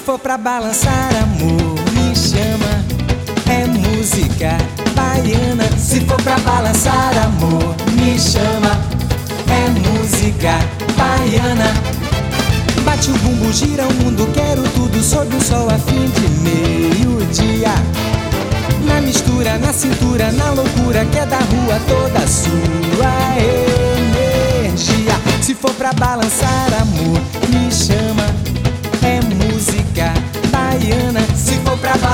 for pra balançar, amor, me chama. É música baiana. Se for pra balançar, amor, me chama. É música baiana. Bate o bumbo, gira o mundo, quero tudo sob o sol a fim de meio-dia. Na mistura, na cintura, na loucura que é da rua toda sua energia. Se for pra balançar,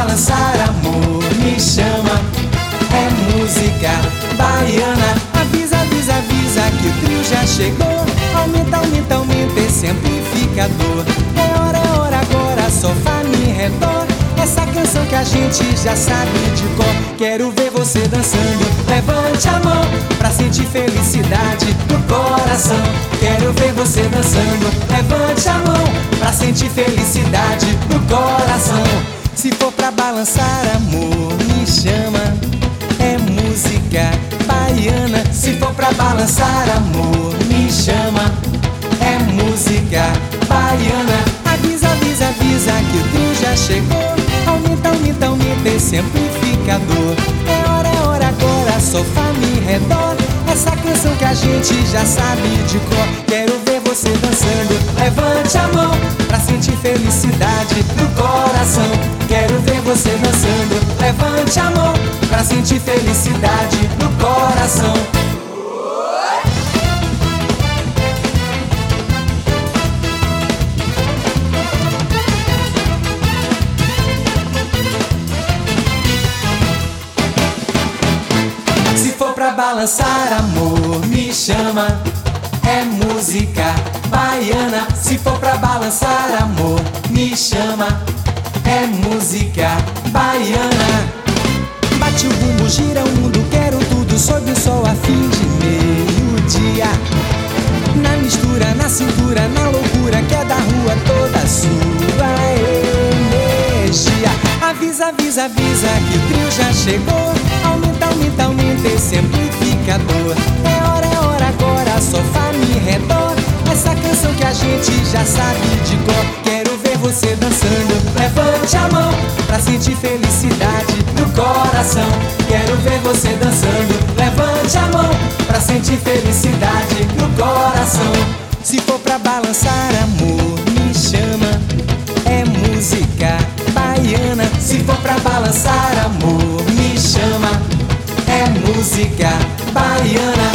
balançar, amor, me chama. É música baiana. Avisa, avisa, avisa que o trio já chegou. Aumenta, aumenta, aumenta esse amplificador. É hora, é hora agora, sofá me redor. Essa canção que a gente já sabe de cor. Quero ver você dançando. Levante a mão pra sentir felicidade no coração. Quero ver você dançando. Levante a mão pra sentir felicidade no coração. Se for pra balançar, amor, me chama. É música baiana. Se for pra balançar, amor, me chama. É música baiana. Avisa, avisa, avisa que o já chegou. Aumenta, aumenta, aumenta esse amplificador. É hora, é hora agora, sofá me redor. Essa canção que a gente já sabe de cor. Você dançando. Levante a mão pra sentir felicidade no coração. Quero ver você dançando. Levante a mão pra sentir felicidade no coração. Se for pra balançar, amor, me chama. É música baiana. Se for pra balançar, amor, me chama. É música baiana. Bate o bumbo, gira o mundo, quero tudo sob o sol a fim de meio-dia. Na mistura, na cintura, na loucura que é da rua toda sua energia. Avisa, avisa, avisa que o trio já chegou. Aumenta, aumenta, aumenta esse amplificador. Já sabe de cor. Quero ver você dançando. Levante a mão pra sentir felicidade no coração. Quero ver você dançando. Levante a mão pra sentir felicidade no coração. Se for pra balançar, amor, me chama. É música baiana. Se for pra balançar, amor, me chama. É música baiana.